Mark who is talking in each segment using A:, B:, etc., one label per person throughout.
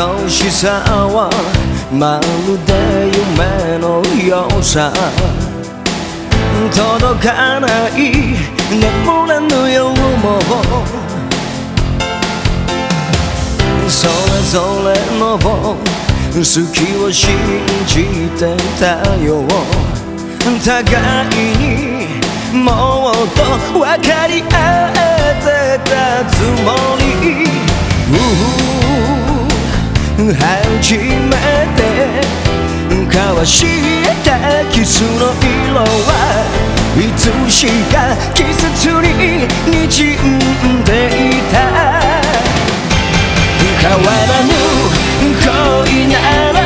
A: 愛しさはまるで夢のようさ。届かない。眠れぬ夜もそれぞれの好きを信じてたよ。互いにもっと分かり合えてたつもり初めて交わしたキスの色はいつしか季節に滲んでいた。変わらぬ恋なら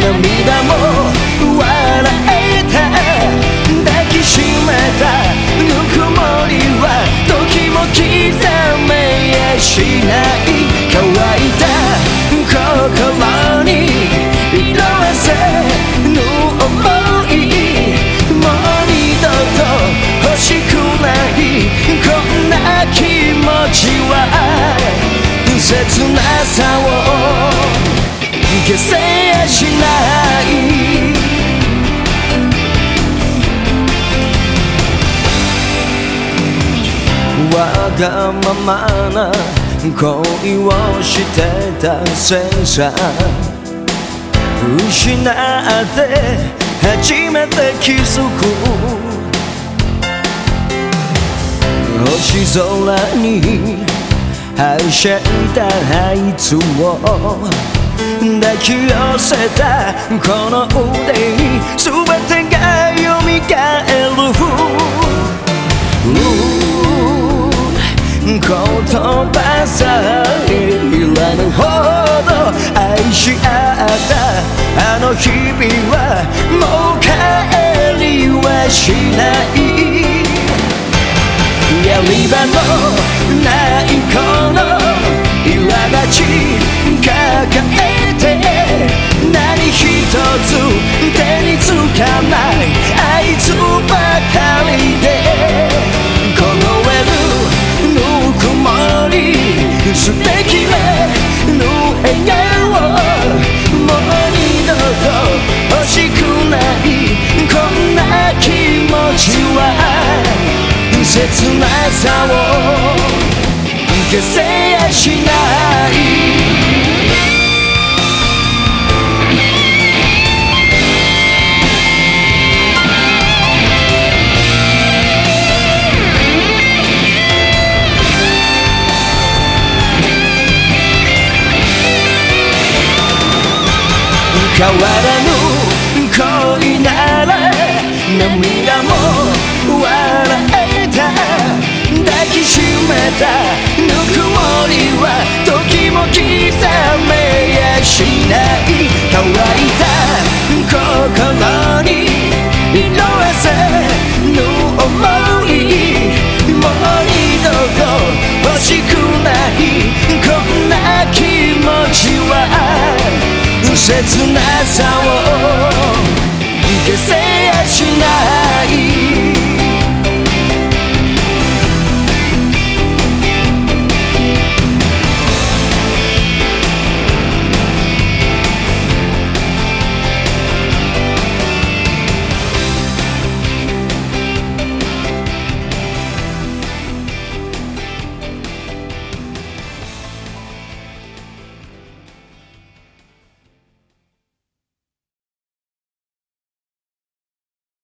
A: 涙もしない。わがままな恋をしてたせいさ失って初めて気づく。星空にはしゃいだあいつを。抱き寄せたこの腕に全てが蘇る。言葉さえいらぬほど愛し合ったあの日々はもう帰りはしない。つ手につかないあいつばかりで凍えるぬくもり素敵なの笑顔もう二度と欲しくないこんな気持ちは切なさを消せやしない。変わらぬ恋なら涙も笑えた抱きしめたぬくもりは時も刻むさを消せやしない。